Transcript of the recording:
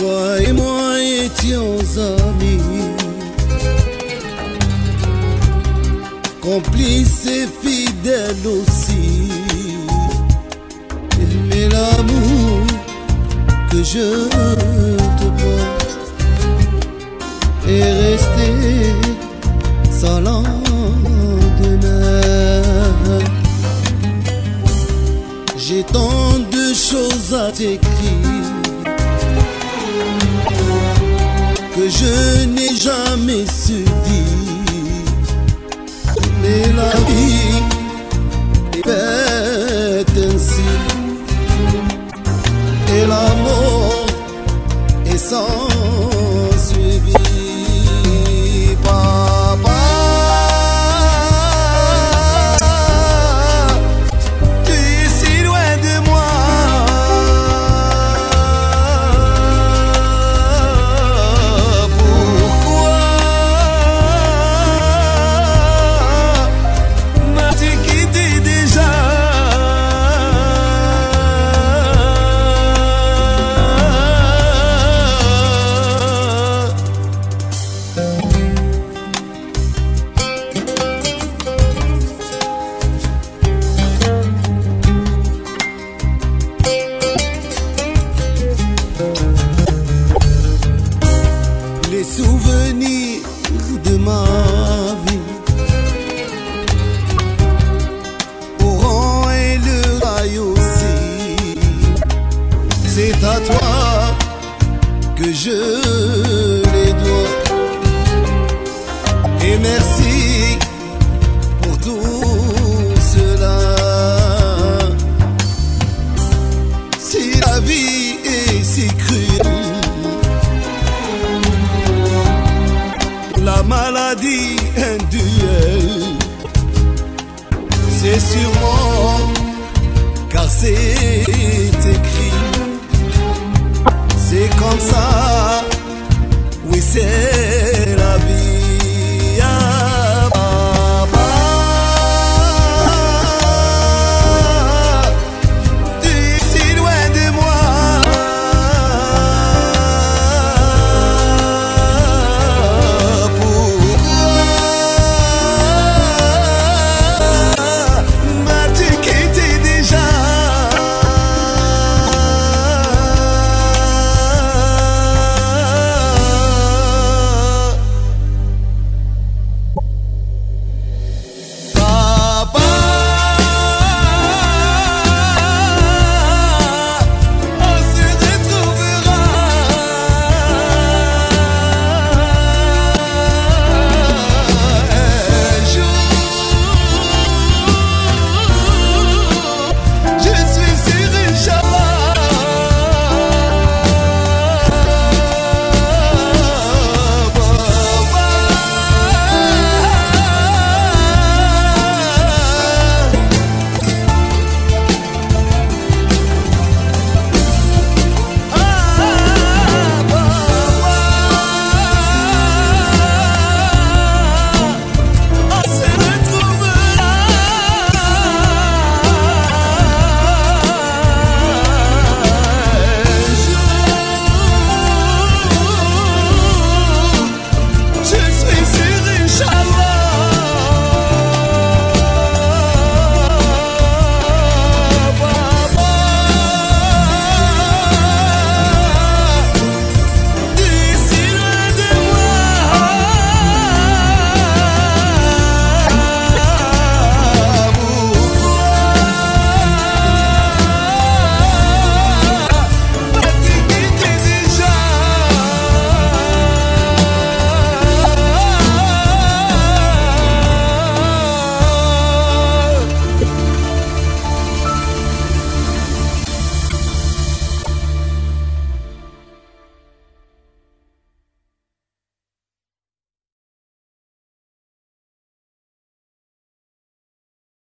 toi et moi étions amis, complices et fidèles aussi. Mais l'amour que je je n'ai jamais su dire. Mais la vie est ainsi. Je les dois. Et merci pour tout cela. Si la vie est si cruelle, la maladie un duel. C'est sûrement car c'est écrit. C'est comme ça, oui c'est